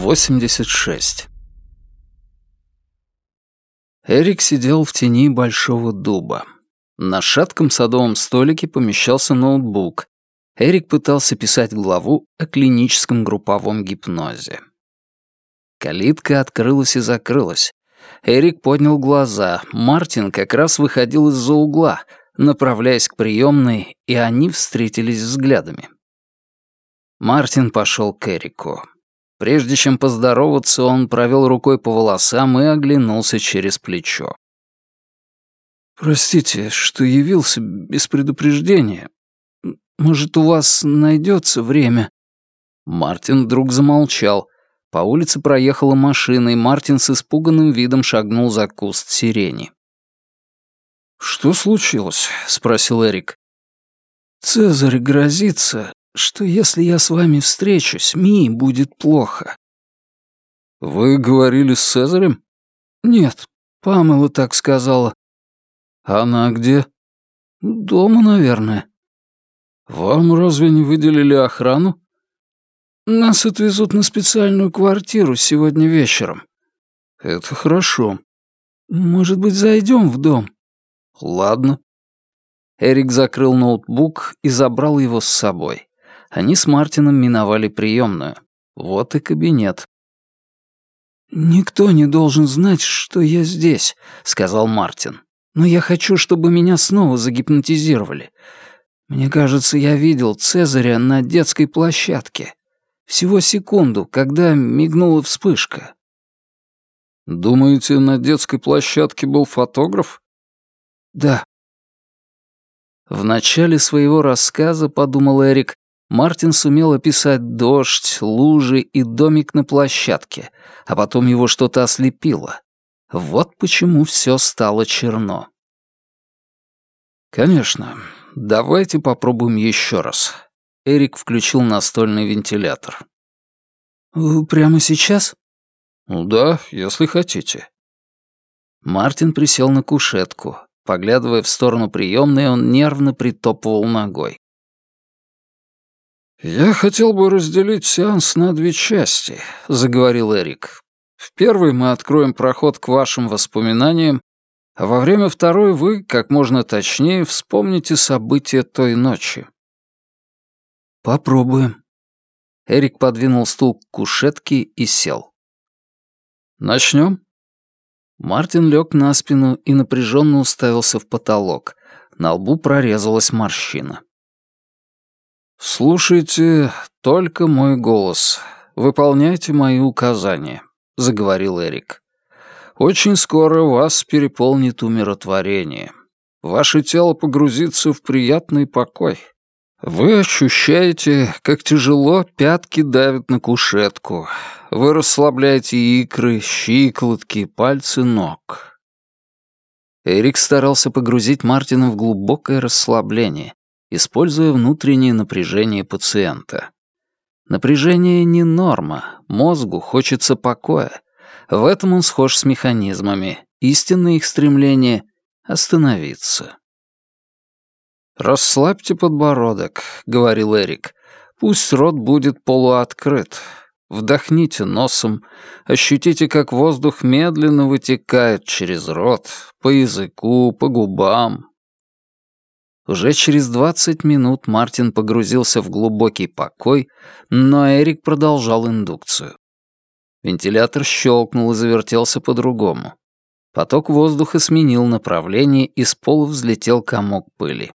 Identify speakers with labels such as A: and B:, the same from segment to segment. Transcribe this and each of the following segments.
A: 86. Эрик сидел в тени большого дуба. На шатком садовом столике помещался ноутбук. Эрик пытался писать главу о клиническом групповом гипнозе. Калитка открылась и закрылась. Эрик поднял глаза. Мартин как раз выходил из-за угла, направляясь к приемной, и они встретились взглядами. Мартин пошел к Эрику. Прежде чем поздороваться, он провел рукой по волосам и оглянулся через плечо. «Простите, что явился без предупреждения. Может, у вас найдется время?» Мартин вдруг замолчал. По улице проехала машина, и Мартин с испуганным видом шагнул за куст сирени. «Что случилось?» — спросил Эрик. «Цезарь грозится, что если я с вами встречусь, Мии будет плохо». «Вы говорили с Цезарем?» «Нет, Памела так сказала». «Она где?» «Дома, наверное». «Вам разве не выделили охрану?» «Нас отвезут на специальную квартиру сегодня вечером». «Это хорошо». «Может быть, зайдем в дом?» «Ладно». Эрик закрыл ноутбук и забрал его с собой. Они с Мартином миновали приемную. Вот и кабинет. «Никто не должен знать, что я здесь», — сказал Мартин. «Но я хочу, чтобы меня снова загипнотизировали. Мне кажется, я видел Цезаря на детской площадке. Всего секунду, когда мигнула вспышка». «Думаете, на детской площадке был фотограф?» «Да». В начале своего рассказа, подумал Эрик, Мартин сумел описать дождь, лужи и домик на площадке, а потом его что-то ослепило. Вот почему все стало черно. «Конечно. Давайте попробуем еще раз». Эрик включил настольный вентилятор. «Прямо сейчас?» «Ну да, если хотите». Мартин присел на кушетку. Поглядывая в сторону приемной, он нервно притопывал ногой. «Я хотел бы разделить сеанс на две части», — заговорил Эрик. «В первой мы откроем проход к вашим воспоминаниям, а во время второй вы, как можно точнее, вспомните события той ночи». «Попробуем». Эрик подвинул стул к кушетке и сел. «Начнем?» Мартин лег на спину и напряженно уставился в потолок. На лбу прорезалась морщина. «Слушайте только мой голос. Выполняйте мои указания», — заговорил Эрик. «Очень скоро вас переполнит умиротворение. Ваше тело погрузится в приятный покой. Вы ощущаете, как тяжело пятки давят на кушетку. Вы расслабляете икры, щиколотки, пальцы ног». Эрик старался погрузить Мартина в глубокое расслабление, используя внутреннее напряжение пациента. Напряжение не норма, мозгу хочется покоя. В этом он схож с механизмами. Истинное их стремление — остановиться. «Расслабьте подбородок», — говорил Эрик. «Пусть рот будет полуоткрыт. Вдохните носом, ощутите, как воздух медленно вытекает через рот, по языку, по губам, уже через 20 минут Мартин погрузился в глубокий покой, но Эрик продолжал индукцию. Вентилятор щелкнул и завертелся по-другому. Поток воздуха сменил направление, и с пола взлетел комок пыли.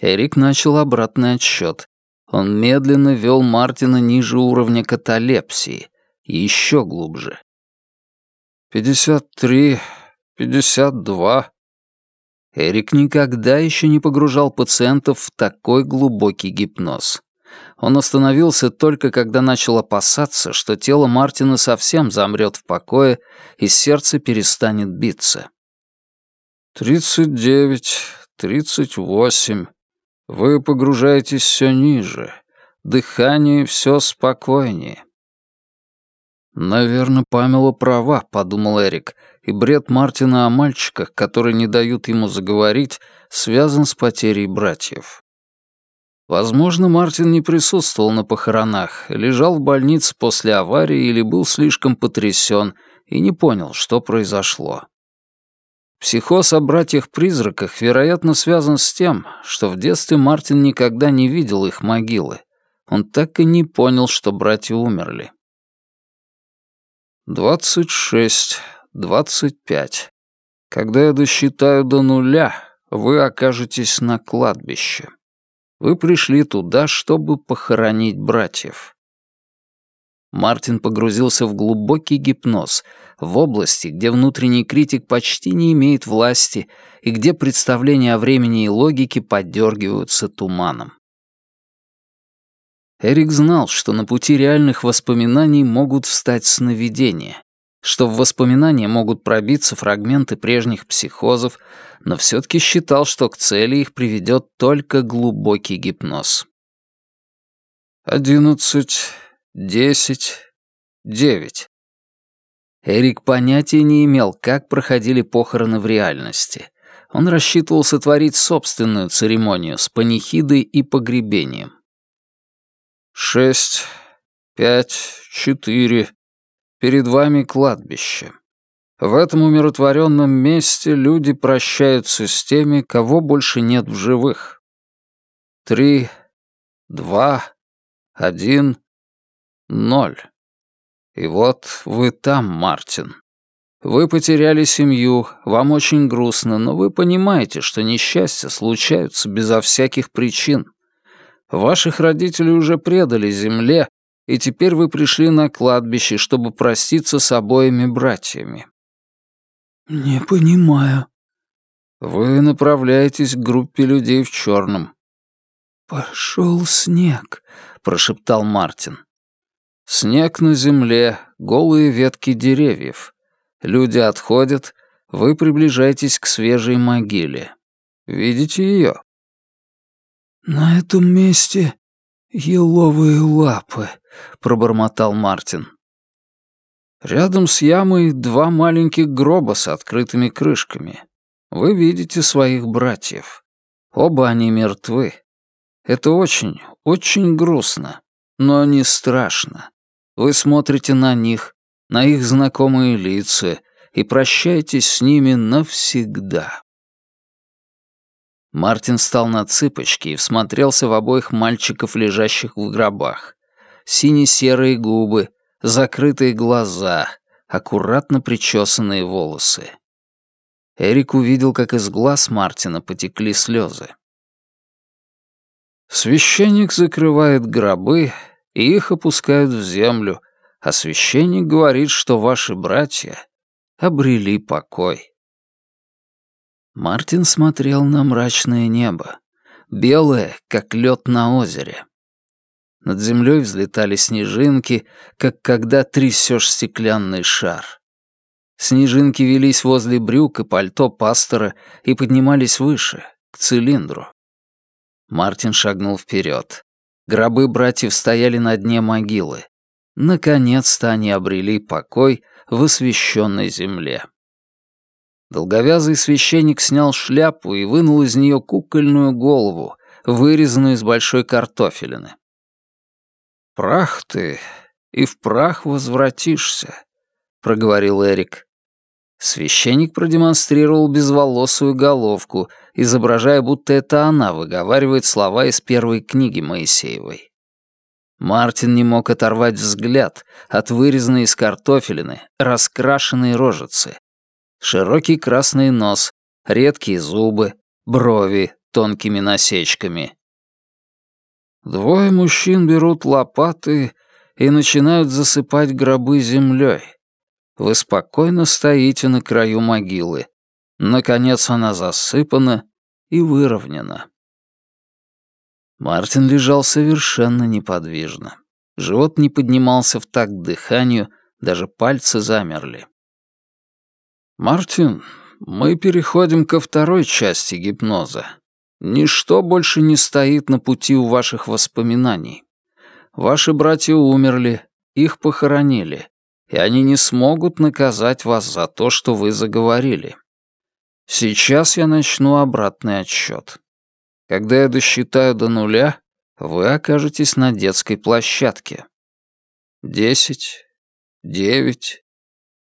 A: Эрик начал обратный отсчет. Он медленно вел Мартина ниже уровня каталепсии, еще глубже. «Пятьдесят три, пятьдесят два», Эрик никогда еще не погружал пациентов в такой глубокий гипноз. Он остановился только когда начал опасаться, что тело Мартина совсем замрет в покое и сердце перестанет биться. «Тридцать девять, тридцать восемь. Вы погружаетесь все ниже. Дыхание все спокойнее». «Наверное, Памела права», — подумал Эрик, и бред Мартина о мальчиках, которые не дают ему заговорить, связан с потерей братьев. Возможно, Мартин не присутствовал на похоронах, лежал в больнице после аварии или был слишком потрясен и не понял, что произошло. Психоз о братьях-призраках, вероятно, связан с тем, что в детстве Мартин никогда не видел их могилы. Он так и не понял, что братья умерли. «Двадцать шесть, двадцать пять. Когда я досчитаю до нуля, вы окажетесь на кладбище». Вы пришли туда, чтобы похоронить братьев. Мартин погрузился в глубокий гипноз, в области, где внутренний критик почти не имеет власти и где представления о времени и логике поддергиваются туманом. Эрик знал, что на пути реальных воспоминаний могут встать сновидения, что в воспоминания могут пробиться фрагменты прежних психозов, но все-таки считал, что к цели их приведет только глубокий гипноз. «Одиннадцать, десять, девять». Эрик понятия не имел, как проходили похороны в реальности. Он рассчитывал сотворить собственную церемонию с панихидой и погребением. «Шесть, пять, четыре. Перед вами кладбище. В этом умиротворенном месте люди прощаются с теми, кого больше нет в живых. Три, два, один, ноль. И вот вы там, Мартин. Вы потеряли семью, вам очень грустно, но вы понимаете, что несчастья случаются безо всяких причин. Ваших родителей уже предали земле, и теперь вы пришли на кладбище, чтобы проститься с обоими братьями.
B: «Не понимаю».
A: «Вы направляетесь к группе людей в черном».
B: «Пошел снег», — прошептал Мартин.
A: «Снег на земле, голые ветки деревьев. Люди отходят, вы приближаетесь к свежей могиле. Видите ее?»
B: «На этом месте еловые лапы», — пробормотал Мартин.
A: Рядом с ямой два маленьких гроба с открытыми крышками. Вы видите своих братьев. Оба они мертвы. Это очень, очень грустно, но не страшно. Вы смотрите на них, на их знакомые лица и прощаетесь с ними навсегда. Мартин встал на цыпочки и всмотрелся в обоих мальчиков, лежащих в гробах. Сине-серые губы, закрытые глаза, аккуратно причесанные волосы. Эрик увидел, как из глаз Мартина потекли слезы. Священник закрывает гробы, и их опускают в землю, а священник говорит, что ваши братья обрели покой. Мартин смотрел на мрачное небо, белое, как лед на озере. Над землей взлетали снежинки, как когда трясешь стеклянный шар. Снежинки велись возле брюк и пальто пастора и поднимались выше, к цилиндру. Мартин шагнул вперед. Гробы братьев стояли на дне могилы. Наконец-то они обрели покой в освященной земле. Долговязый священник снял шляпу и вынул из нее кукольную голову, вырезанную из большой картофелины. «Прах ты, и в прах возвратишься», — проговорил Эрик. Священник продемонстрировал безволосую головку, изображая, будто это она выговаривает слова из первой книги Моисеевой. Мартин не мог оторвать взгляд от вырезанной из картофелины, раскрашенной рожицы. Широкий красный нос, редкие зубы, брови тонкими насечками. Двое мужчин берут лопаты и начинают засыпать гробы землей. Вы спокойно стоите на краю могилы. Наконец она засыпана и выровнена. Мартин лежал совершенно неподвижно. Живот не поднимался в такт дыханию, даже пальцы замерли. «Мартин, мы переходим ко второй части гипноза. Ничто больше не стоит на пути у ваших воспоминаний. Ваши братья умерли, их похоронили, и они не смогут наказать вас за то, что вы заговорили. Сейчас я начну обратный отсчет. Когда я досчитаю до нуля, Вы окажетесь на детской площадке. Десять, девять.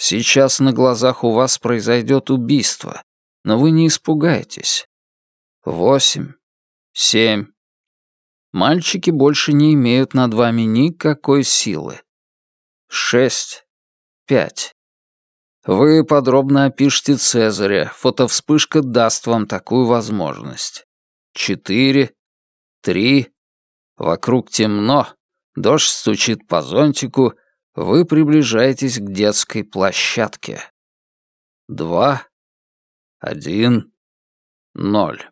A: Сейчас на глазах у вас произойдет убийство, но вы не испугаетесь. Восемь, семь. Мальчики больше не имеют над вами никакой силы. Шесть, пять. Вы подробно опишите Цезаря, фотовспышка даст вам такую возможность. Четыре, три. Вокруг темно, дождь стучит по зонтику, вы приближаетесь к детской площадке. Два, один, ноль.